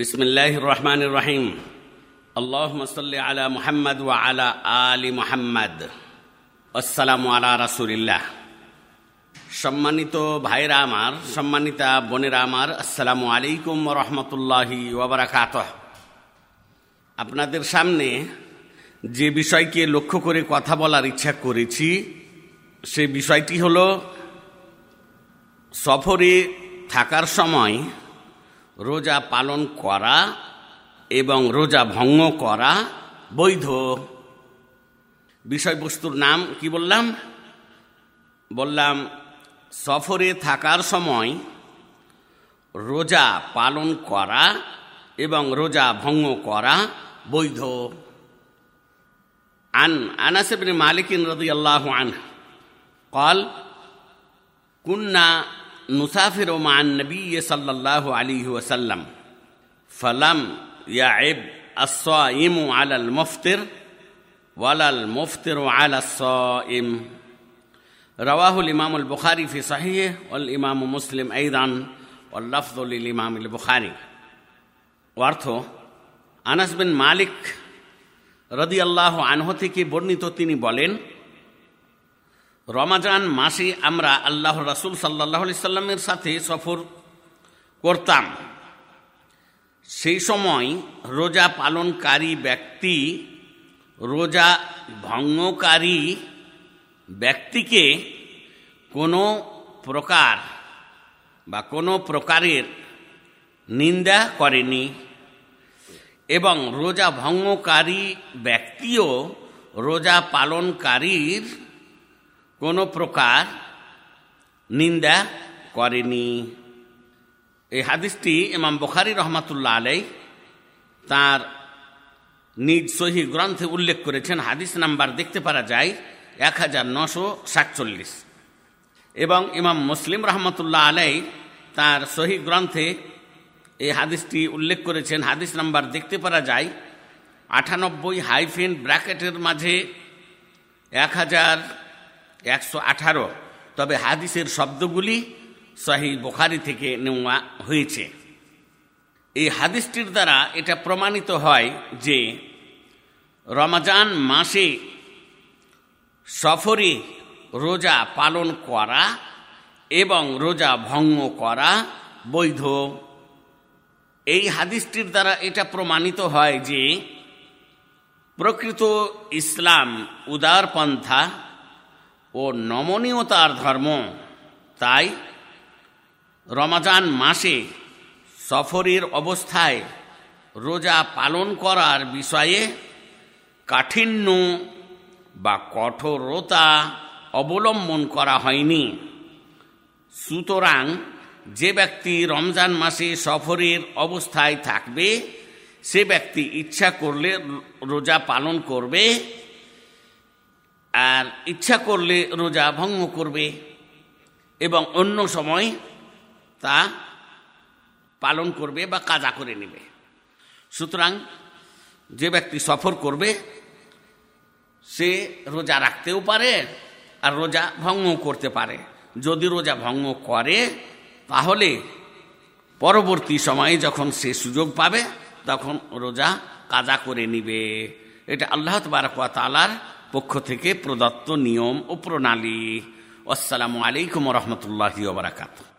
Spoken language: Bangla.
বিসমিল্লাহ রহমান রহিম আল্লাহ মসল্লি আলা মুহাম্মদ ওয়া আলা আলী মুহাম্মদ আসসালামু আলা রাসুলিল্লাহ সম্মানিত ভাইরা আমার, সম্মানিতা বোনেরা আমার, আসসালামু আলাইকুম রহমতুল্লাহি ওবরাকাত আপনাদের সামনে যে বিষয়কে লক্ষ্য করে কথা বলার ইচ্ছা করেছি, সে বিষয়টি হল সফরে থাকার সময় রোজা পালন করা এবং রোজা ভঙ্গ করা বৈধ বিষয়বস্তুর নাম কি বললাম বললাম সফরে থাকার সময় রোজা পালন করা এবং রোজা ভঙ্গ করা বৈধ আন আনাস ইবনে মালিক রাদিয়াল্লাহু আনহু قال كنا نسافر مع النبي صلى الله عليه وسلم فلم يعب الصائم على المفطر ولا المفطر على الصائم رواه الإمام البخاري في صحيحه والإمام مسلم أيضا واللفظ للإمام البخاري অর্থ আনাস বিন মালিক রদি আল্লাহ আনহ থেকে বর্ণিত তিনি বলেন রমাজান মাসে আমরা আল্লাহ রাসুল সাল্লাহ সাল্লামের সাথে সফর করতাম। সেই সময় রোজা পালনকারী ব্যক্তি, রোজা ভঙ্গকারী ব্যক্তিকে কোনো প্রকার বা কোনো প্রকারের নিন্দা করেনি এবং রোজা ভঙ্গকারী ব্যক্তিও রোজা পালনকারীর কোনো প্রকার নিন্দা করেনি। এই হাদিসটি ইমাম বখারি রহমাতুল্লাহ আলাই তার নিজ সহি গ্রন্থে উল্লেখ করেছেন। হাদিস নাম্বার দেখতে পারা যায় এক হাজার নশো সাতচল্লিশ। এবং ইমাম মুসলিম রহমতুল্লাহ আলাই তার সহি গ্রন্থে এই হাদিসটি উল্লেখ করেছেন। হাদিস নাম্বার দেখতে পারা যায় আটানব্বই হাইফেন ব্র্যাকেটের মাঝে এক হাজার একশো আঠারো। তবে হাদিসের শব্দগুলি সহি বোখারি থেকে নেওয়া হয়েছে। এই হাদিসটির দ্বারা এটা প্রমাণিত হয় যে রমাজান মাসে সফরে রোজা পালন করা এবং রোজা ভঙ্গ করা বৈধ। এই হাদিসটির দ্বারা এটা প্রমাণিত হয় যে প্রকৃত ইসলাম উদারপন্থা ও নমনীয়তার ধর্ম। তাই রমাজান মাসে সফরের অবস্থায় রোজা পালন করার বিষয়ে কাঠিন্য বা কঠোরতা অবলম্বন করা হয়নি। সুতরাং যে ব্যক্তি রমজান মাসে সফরের অবস্থায় থাকবে, সে ব্যক্তি ইচ্ছা করলে রোজা পালন করবে আর ইচ্ছা করলে রোজা ভঙ্গ করবে এবং অন্য সময় তা পালন করবে বা কাজা করে নেবে। সুতরাং যে ব্যক্তি সফর করবে, সে রোজা রাখতেও পারে আর রোজা ভঙ্গ করতে পারে। যদি রোজা ভঙ্গ করে, তাহলে পরবর্তী সময়ে যখন সে সুযোগ পাবে, তখন রোজা কাজা করে নিবে। এটা আল্লাহ তবারকুয়া তালার পক্ষ থেকে প্রদত্ত নিয়ম ও প্রণালী। আসসালামু আলাইকুম রহমতুল্লাহ ওবরাকাতু